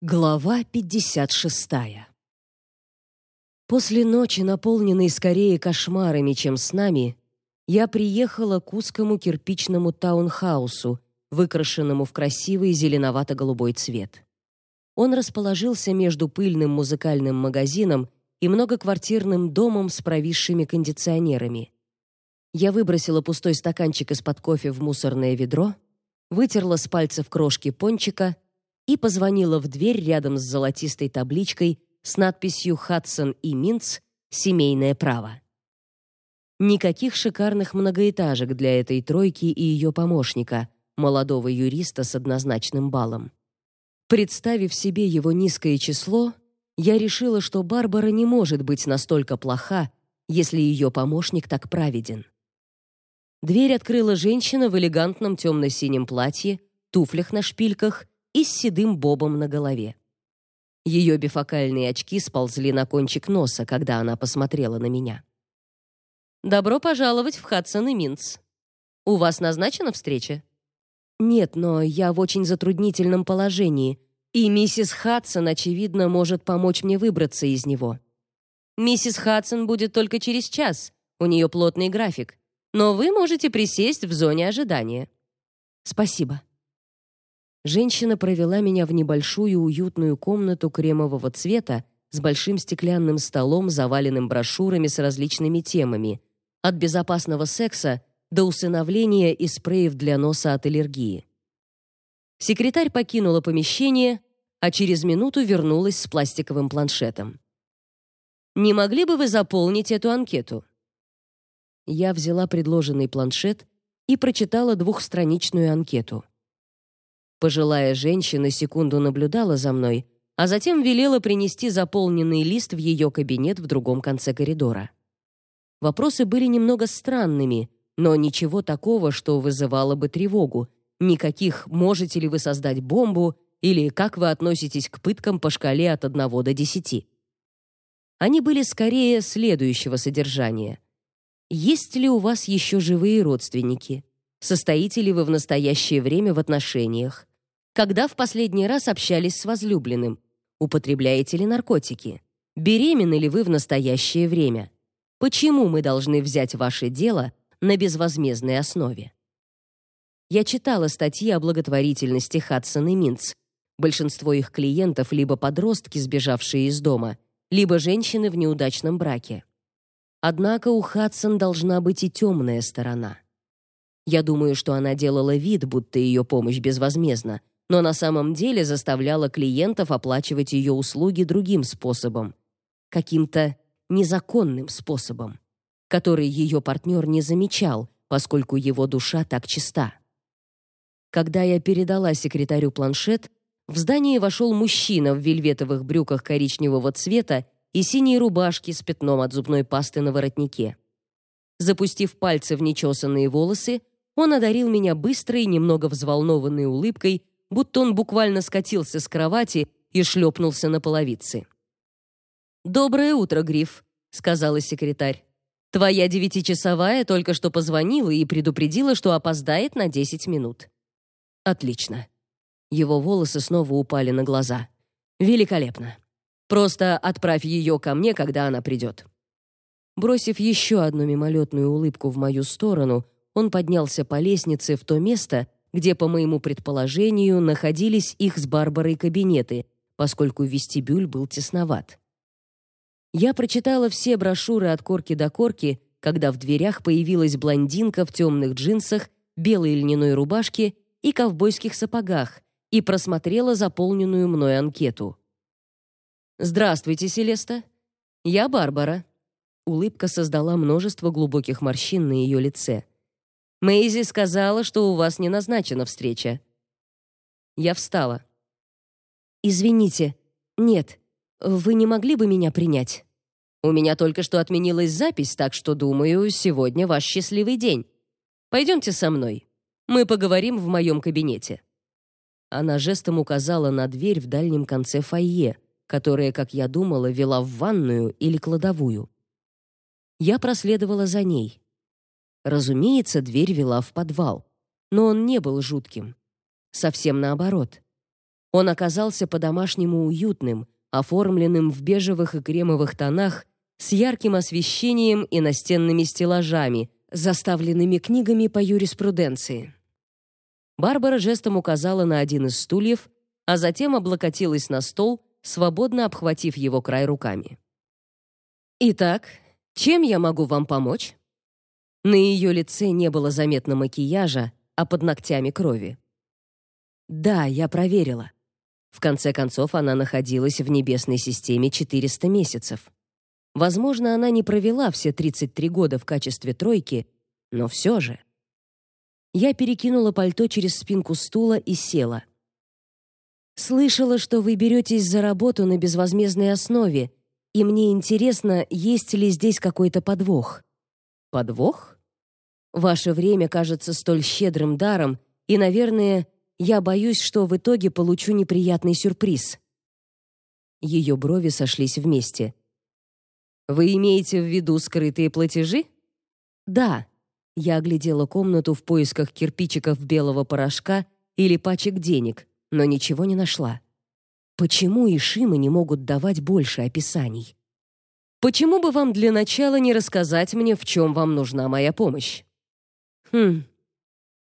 Глава 56. После ночи, наполненной скорее кошмарами, чем снами, я приехала к узкому кирпичному таунхаусу, выкрашенному в красивый зеленовато-голубой цвет. Он расположился между пыльным музыкальным магазином и многоквартирным домом с провисшими кондиционерами. Я выбросила пустой стаканчик из-под кофе в мусорное ведро, вытерла с пальцев крошки пончика — и позвонила в дверь рядом с золотистой табличкой с надписью «Хадсон и Минц. Семейное право». Никаких шикарных многоэтажек для этой тройки и ее помощника, молодого юриста с однозначным баллом. Представив себе его низкое число, я решила, что Барбара не может быть настолько плоха, если ее помощник так праведен. Дверь открыла женщина в элегантном темно-синем платье, туфлях на шпильках и с седым бобом на голове. Ее бифокальные очки сползли на кончик носа, когда она посмотрела на меня. «Добро пожаловать в Хадсон и Минц. У вас назначена встреча?» «Нет, но я в очень затруднительном положении, и миссис Хадсон, очевидно, может помочь мне выбраться из него». «Миссис Хадсон будет только через час, у нее плотный график, но вы можете присесть в зоне ожидания». «Спасибо». Женщина провела меня в небольшую уютную комнату кремового цвета с большим стеклянным столом, заваленным брошюрами с различными темами, от безопасного секса до усыновления и спреев для носа от аллергии. Секретарь покинула помещение, а через минуту вернулась с пластиковым планшетом. Не могли бы вы заполнить эту анкету? Я взяла предложенный планшет и прочитала двухстраничную анкету. Пожилая женщина секунду наблюдала за мной, а затем велела принести заполненный лист в ее кабинет в другом конце коридора. Вопросы были немного странными, но ничего такого, что вызывало бы тревогу. Никаких «можете ли вы создать бомбу» или «как вы относитесь к пыткам по шкале от 1 до 10». Они были скорее следующего содержания. Есть ли у вас еще живые родственники? Состоите ли вы в настоящее время в отношениях? Когда в последний раз общались с возлюбленным? Употребляете ли наркотики? Беременны ли вы в настоящее время? Почему мы должны взять ваше дело на безвозмездной основе? Я читала статьи о благотворительности Хадсон и Минц. Большинство их клиентов либо подростки, сбежавшие из дома, либо женщины в неудачном браке. Однако у Хадсон должна быть и темная сторона. Я думаю, что она делала вид, будто ее помощь безвозмездна, но на самом деле заставляла клиентов оплачивать ее услуги другим способом, каким-то незаконным способом, который ее партнер не замечал, поскольку его душа так чиста. Когда я передала секретарю планшет, в здание вошел мужчина в вельветовых брюках коричневого цвета и синей рубашке с пятном от зубной пасты на воротнике. Запустив пальцы в нечесанные волосы, он одарил меня быстрой, немного взволнованной улыбкой будто он буквально скатился с кровати и шлепнулся на половице. «Доброе утро, Гриф», — сказала секретарь. «Твоя девятичасовая только что позвонила и предупредила, что опоздает на десять минут». «Отлично». Его волосы снова упали на глаза. «Великолепно. Просто отправь ее ко мне, когда она придет». Бросив еще одну мимолетную улыбку в мою сторону, он поднялся по лестнице в то место, где, по моему предположению, находились их с Барбарой кабинеты, поскольку вестибюль был тесноват. Я прочитала все брошюры от корки до корки, когда в дверях появилась блондинка в темных джинсах, белой льняной рубашке и ковбойских сапогах и просмотрела заполненную мной анкету. «Здравствуйте, Селеста. Я Барбара». Улыбка создала множество глубоких морщин на ее лице. Мэйзи сказала, что у вас не назначена встреча. Я встала. Извините. Нет. Вы не могли бы меня принять? У меня только что отменилась запись, так что, думаю, сегодня ваш счастливый день. Пойдемте со мной. Мы поговорим в моем кабинете. Она жестом указала на дверь в дальнем конце фойе, которая, как я думала, вела в ванную или кладовую. Я проследовала за ней. Разумеется, дверь вела в подвал, но он не был жутким. Совсем наоборот. Он оказался по-домашнему уютным, оформленным в бежевых и кремовых тонах, с ярким освещением и настенными стеллажами, заставленными книгами по юриспруденции. Барбара жестом указала на один из стульев, а затем облокотилась на стол, свободно обхватив его край руками. «Итак, чем я могу вам помочь?» На ее лице не было заметно макияжа, а под ногтями крови. Да, я проверила. В конце концов, она находилась в небесной системе 400 месяцев. Возможно, она не провела все 33 года в качестве тройки, но все же. Я перекинула пальто через спинку стула и села. Слышала, что вы беретесь за работу на безвозмездной основе, и мне интересно, есть ли здесь какой-то подвох. Подвох? Ваше время кажется столь щедрым даром, и, наверное, я боюсь, что в итоге получу неприятный сюрприз. Ее брови сошлись вместе. Вы имеете в виду скрытые платежи? Да. Я оглядела комнату в поисках кирпичиков белого порошка или пачек денег, но ничего не нашла. Почему Ишимы не могут давать больше описаний? Почему бы вам для начала не рассказать мне, в чем вам нужна моя помощь? Хм.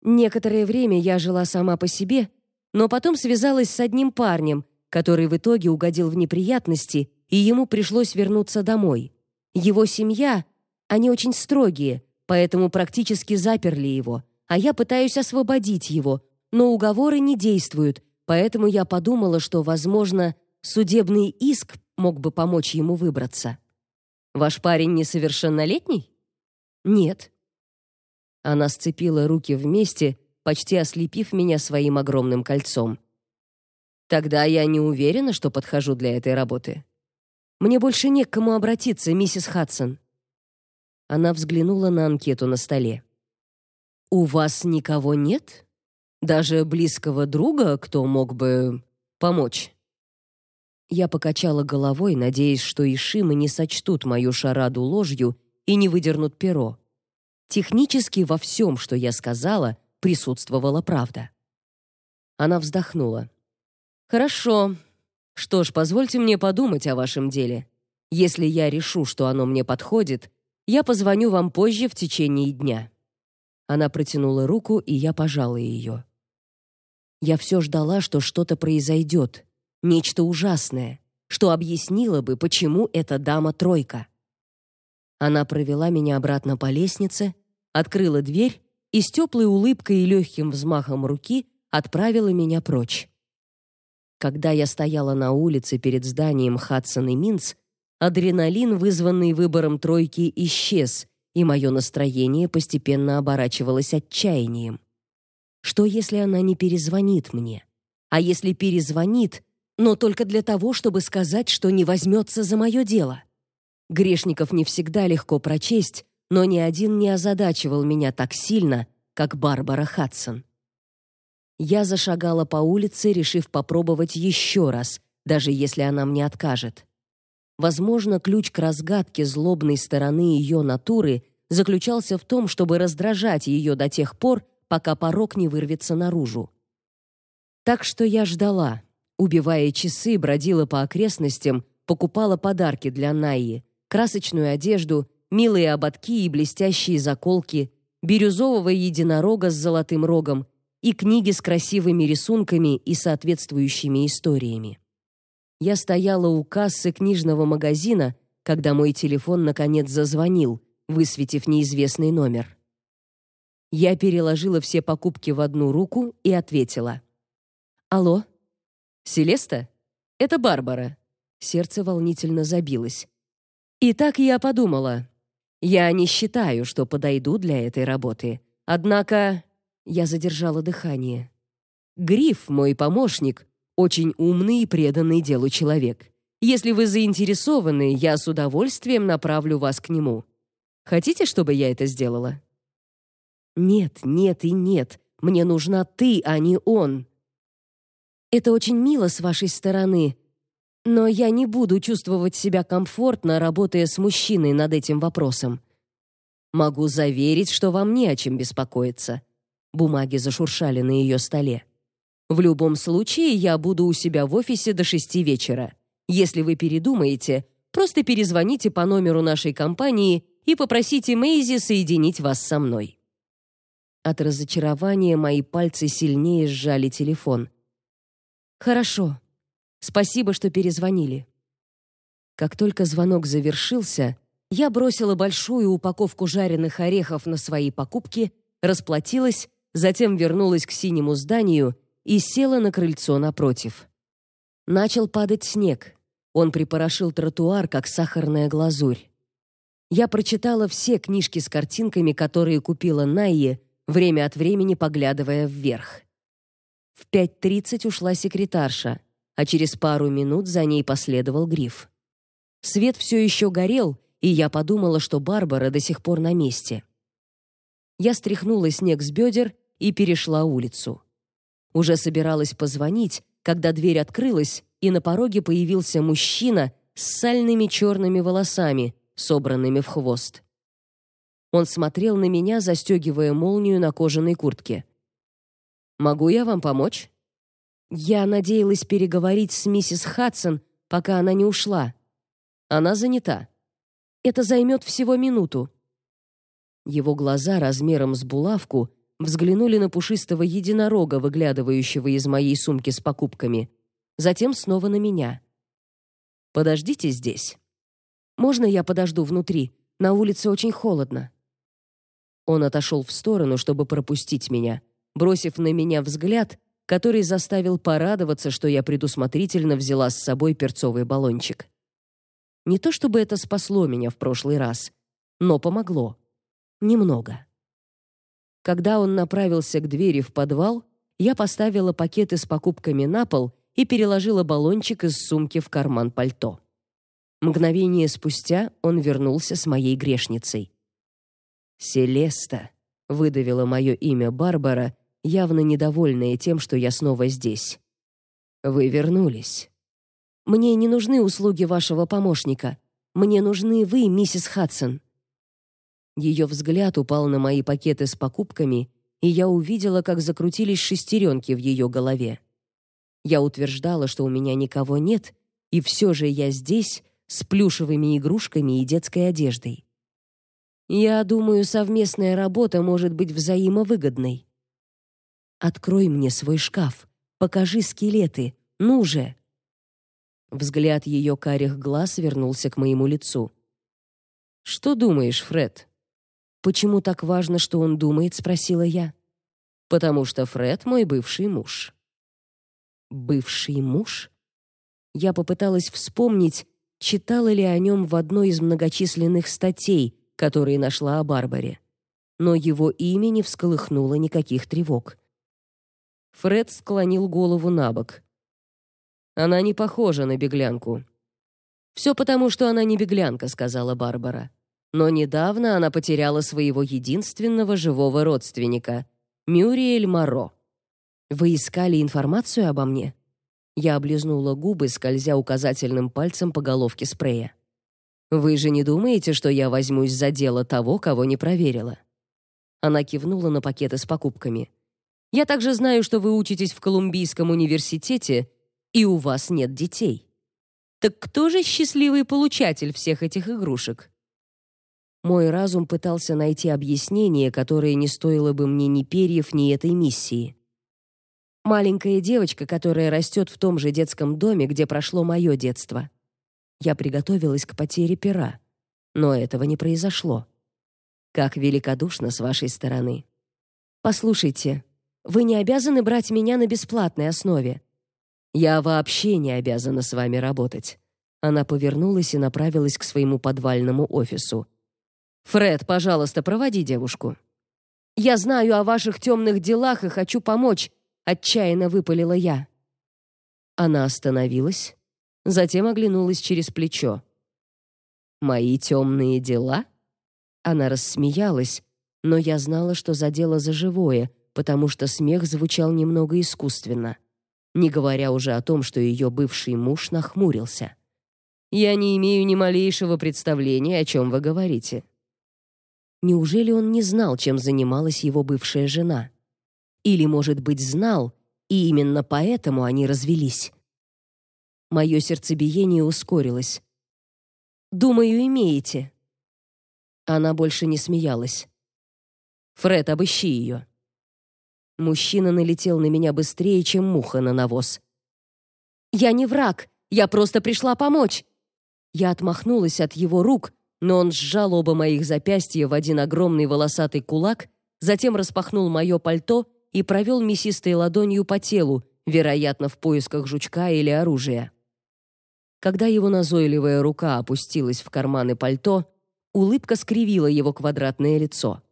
Некоторое время я жила сама по себе, но потом связалась с одним парнем, который в итоге угодил в неприятности, и ему пришлось вернуться домой. Его семья, они очень строгие, поэтому практически заперли его, а я пытаюсь освободить его, но уговоры не действуют, поэтому я подумала, что, возможно, судебный иск мог бы помочь ему выбраться. Ваш парень несовершеннолетний? Нет. Она сцепила руки вместе, почти ослепив меня своим огромным кольцом. Тогда я не уверена, что подхожу для этой работы. Мне больше не к кому обратиться, миссис Хадсон. Она взглянула на анкету на столе. У вас никого нет? Даже близкого друга, кто мог бы помочь? Я покачала головой, надеясь, что Ишимы не сочтут мою шараду ложью и не выдернут перо. Технически во всем, что я сказала, присутствовала правда. Она вздохнула. Хорошо, что ж, позвольте мне подумать о вашем деле. Если я решу, что оно мне подходит, я позвоню вам позже в течение дня. Она протянула руку, и я пожала ее. Я все ждала, что что-то произойдет, нечто ужасное, что объяснило бы, почему эта дама тройка. Она провела меня обратно по лестнице, открыла дверь и с теплой улыбкой и легким взмахом руки отправила меня прочь. Когда я стояла на улице перед зданием Хадсон и Минц, адреналин, вызванный выбором тройки, исчез, и мое настроение постепенно оборачивалось отчаянием. Что если она не перезвонит мне? А если перезвонит, но только для того, чтобы сказать, что не возьмется за мое дело? Грешников не всегда легко прочесть, но ни один не озадачивал меня так сильно, как Барбара Хадсон. Я зашагала по улице, решив попробовать еще раз, даже если она мне откажет. Возможно, ключ к разгадке злобной стороны ее натуры заключался в том, чтобы раздражать ее до тех пор, пока порог не вырвется наружу. Так что я ждала, убивая часы, бродила по окрестностям, покупала подарки для Найи, красочную одежду, милые ободки и блестящие заколки, бирюзового единорога с золотым рогом и книги с красивыми рисунками и соответствующими историями. Я стояла у кассы книжного магазина, когда мой телефон наконец зазвонил, высветив неизвестный номер. Я переложила все покупки в одну руку и ответила. «Алло? Селеста? Это Барбара». Сердце волнительно забилось. И так я подумала. Я не считаю, что подойду для этой работы. Однако я задержала дыхание. Гриф, мой помощник, очень умный и преданный делу человек. Если вы заинтересованы, я с удовольствием направлю вас к нему. Хотите, чтобы я это сделала? Нет, нет и нет. Мне нужна ты, а не он. Это очень мило с вашей стороны, но я не буду чувствовать себя комфортно, работая с мужчиной над этим вопросом. Могу заверить, что вам не о чем беспокоиться. Бумаги зашуршали на ее столе. В любом случае, я буду у себя в офисе до шести вечера. Если вы передумаете, просто перезвоните по номеру нашей компании и попросите Мейзи соединить вас со мной. От разочарования мои пальцы сильнее сжали телефон. Хорошо. Спасибо, что перезвонили. Как только звонок завершился, я бросила большую упаковку жареных орехов на свои покупки, расплатилась, затем вернулась к синему зданию и села на крыльцо напротив. Начал падать снег. Он припорошил тротуар, как сахарная глазурь. Я прочитала все книжки с картинками, которые купила Найе, время от времени поглядывая вверх. В 5:30 ушла секретарша, а через пару минут за ней последовал гриф. Свет все еще горел, и я подумала, что Барбара до сих пор на месте. Я стряхнула снег с бедер и перешла улицу. Уже собиралась позвонить, когда дверь открылась, и на пороге появился мужчина с сальными черными волосами, собранными в хвост. Он смотрел на меня, застегивая молнию на кожаной куртке. «Могу я вам помочь?» Я надеялась переговорить с миссис Хадсон, пока она не ушла. Она занята. Это займет всего минуту. Его глаза размером с булавку взглянули на пушистого единорога, выглядывающего из моей сумки с покупками, затем снова на меня. Подождите здесь. Можно я подожду внутри? На улице очень холодно. Он отошел в сторону, чтобы пропустить меня, бросив на меня взгляд, который заставил порадоваться, что я предусмотрительно взяла с собой перцовый баллончик. Не то чтобы это спасло меня в прошлый раз, но помогло. Немного. Когда он направился к двери в подвал, я поставила пакеты с покупками на пол и переложила баллончик из сумки в карман пальто. Мгновение спустя он вернулся с моей грешницей. Селеста выдавила мое имя Барбара, явно недовольная тем, что я снова здесь. Вы вернулись. Мне не нужны услуги вашего помощника. Мне нужны вы, миссис Хадсон. Ее взгляд упал на мои пакеты с покупками, и я увидела, как закрутились шестеренки в ее голове. Я утверждала, что у меня никого нет, и все же я здесь с плюшевыми игрушками и детской одеждой. Я думаю, совместная работа может быть взаимовыгодной. Открой мне свой шкаф, покажи скелеты, ну же. Взгляд ее карих глаз вернулся к моему лицу. Что думаешь, Фред? Почему так важно, что он думает, спросила я. Потому что Фред мой бывший муж. Бывший муж? Я попыталась вспомнить, читала ли о нем в одной из многочисленных статей, которые нашла о Барбаре. Но его имя не всколыхнуло никаких тревог. Фред склонил голову набок. Она не похожа на беглянку. «Все потому, что она не беглянка, сказала Барбара. Но недавно она потеряла своего единственного живого родственника, Мюриэль Маро. Вы искали информацию обо мне? Я облизнула губы, скользя указательным пальцем по головке спрея. Вы же не думаете, что я возьмусь за дело того, кого не проверила? Она кивнула на пакеты с покупками. Я также знаю, что вы учитесь в Колумбийском университете, и у вас нет детей. Так кто же счастливый получатель всех этих игрушек? Мой разум пытался найти объяснение, которое не стоило бы мне ни перьев, ни этой миссии. Маленькая девочка, которая растет в том же детском доме, где прошло мое детство. Я приготовилась к потере пера, но этого не произошло. Как великодушно с вашей стороны. Послушайте, вы не обязаны брать меня на бесплатной основе. Я вообще не обязана с вами работать. Она повернулась и направилась к своему подвальному офису. Фред, пожалуйста, проводи девушку. Я знаю о ваших темных делах и хочу помочь, отчаянно выпалила я. Она остановилась, затем оглянулась через плечо. Мои темные дела? Она рассмеялась, но я знала, что задела за живое, потому что смех звучал немного искусственно, не говоря уже о том, что ее бывший муж нахмурился. Я не имею ни малейшего представления, о чем вы говорите. Неужели он не знал, чем занималась его бывшая жена? Или, может быть, знал, и именно поэтому они развелись. Мое сердцебиение ускорилось. Думаю, имеете. Она больше не смеялась. Фред, обыщи ее. Мужчина налетел на меня быстрее, чем муха на навоз. Я не враг, я просто пришла помочь. Я отмахнулась от его рук, но он сжал оба моих запястья в один огромный волосатый кулак, затем распахнул мое пальто и провел мясистой ладонью по телу, вероятно, в поисках жучка или оружия. Когда его назойливая рука опустилась в карманы пальто, улыбка скривила его квадратное лицо.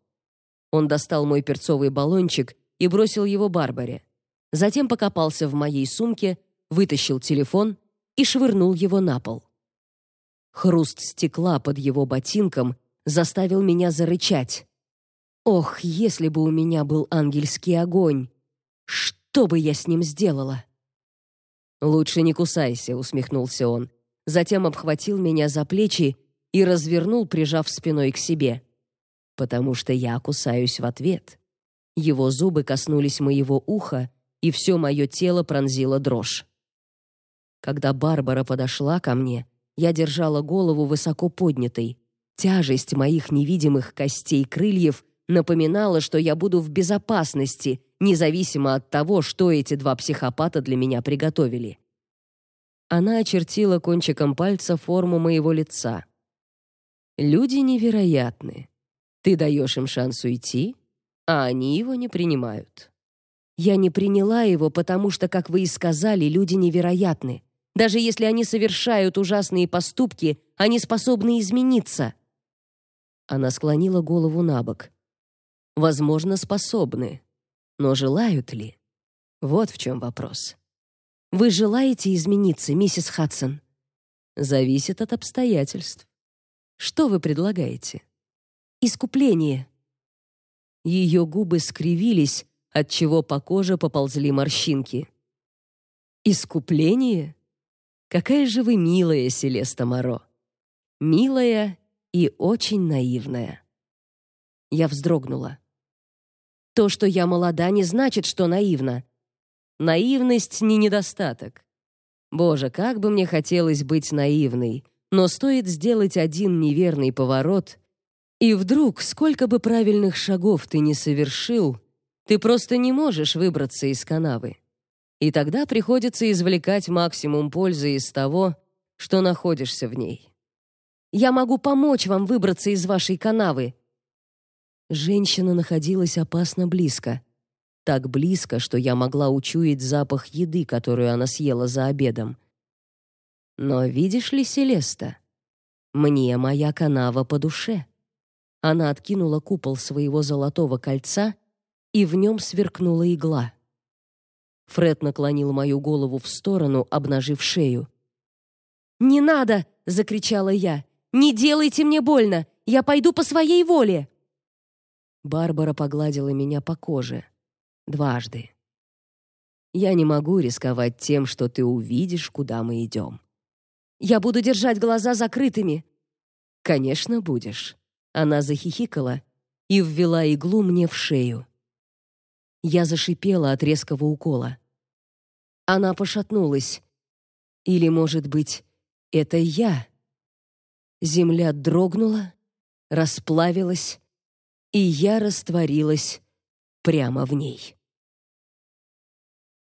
Он достал мой перцовый баллончик и бросил его Барбаре. Затем покопался в моей сумке, вытащил телефон и швырнул его на пол. Хруст стекла под его ботинком заставил меня зарычать. Ох, если бы у меня был ангельский огонь! Что бы я с ним сделала? Лучше не кусайся, усмехнулся он. Затем обхватил меня за плечи и развернул, прижав спиной к себе. Потому что я кусаюсь в ответ. Его зубы коснулись моего уха, и все мое тело пронзило дрожь. Когда Барбара подошла ко мне, я держала голову высоко поднятой. Тяжесть моих невидимых костей крыльев напоминала, что я буду в безопасности, независимо от того, что эти два психопата для меня приготовили. Она очертила кончиком пальца форму моего лица. Люди невероятны. Ты даешь им шанс уйти, а они его не принимают. Я не приняла его, потому что, как вы и сказали, люди невероятны. Даже если они совершают ужасные поступки, они способны измениться. Она склонила голову набок. Возможно, способны, но желают ли? Вот в чем вопрос. Вы желаете измениться, миссис Хадсон? Зависит от обстоятельств. Что вы предлагаете? Искупление. Ее губы скривились, от чего по коже поползли морщинки. Искупление? Какая же вы милая, Селеста Моро. Милая и очень наивная. Я вздрогнула. То, что я молода, не значит, что наивна. Наивность не недостаток. Боже, как бы мне хотелось быть наивной, но стоит сделать один неверный поворот, и вдруг, сколько бы правильных шагов ты ни совершил, ты просто не можешь выбраться из канавы. И тогда приходится извлекать максимум пользы из того, что находишься в ней. Я могу помочь вам выбраться из вашей канавы. Женщина находилась опасно близко. Так близко, что я могла учуять запах еды, которую она съела за обедом. Но видишь ли, Селеста, мне моя канава по душе. Она откинула купол своего золотого кольца, и в нем сверкнула игла. Фред наклонил мою голову в сторону, обнажив шею. «Не надо!» — закричала я. «Не делайте мне больно! Я пойду по своей воле!» Барбара погладила меня по коже. Дважды. «Я не могу рисковать тем, что ты увидишь, куда мы идем». «Я буду держать глаза закрытыми». «Конечно, будешь». Она захихикала и ввела иглу мне в шею. Я зашипела от резкого укола. Она пошатнулась. Или, может быть, это я? Земля дрогнула, расплавилась, и я растворилась прямо в ней.